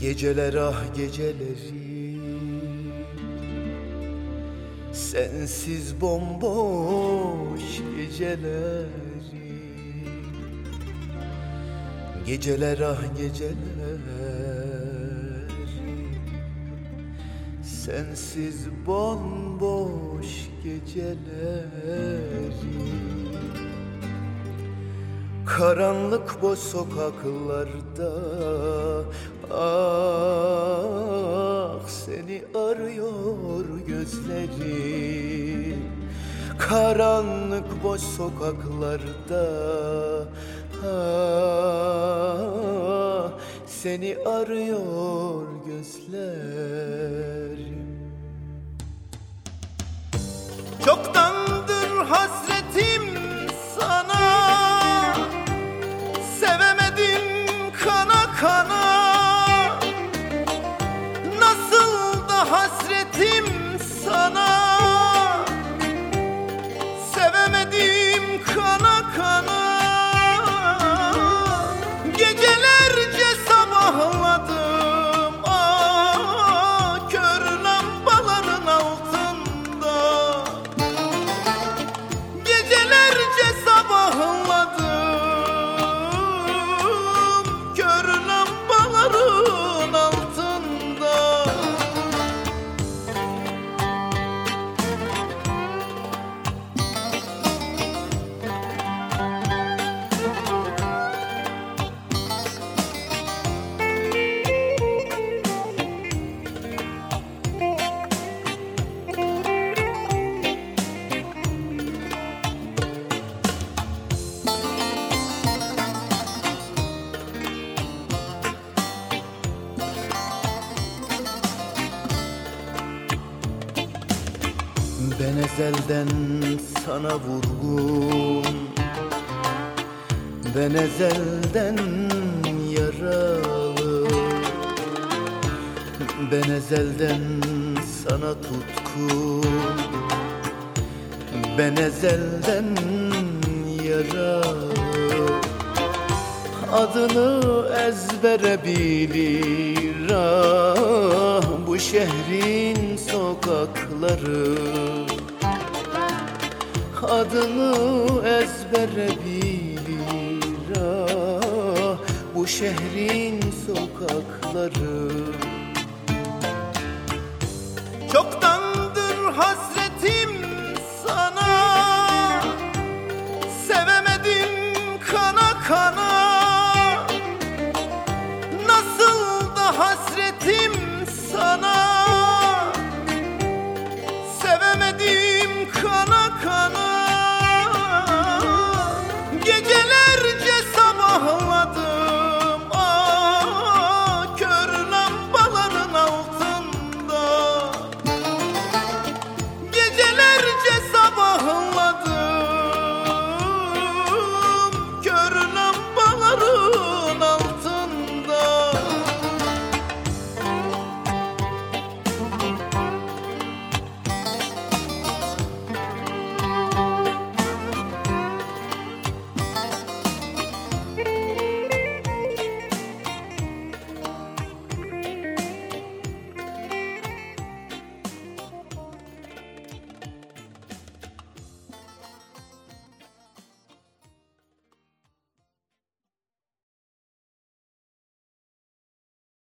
Geceler ah geceleri. Sensiz bomboş geceleri. Geceler ah geceler Sensiz bomboş geceleri Karanlık boş sokaklarda Ah seni arıyor gözlerim. Karanlık boş sokaklarda Ah seni arıyor gözlerim. Çoktandır Ben ezelden sana vurgun. Ben ezelden yaralı. Ben ezelden sana tutkun. Ben ezelden yaralı. Adını ezbere bilir ah şehrin sokakları. Adını ezbere bilir ah Bu şehrin sokakları. Çoktandır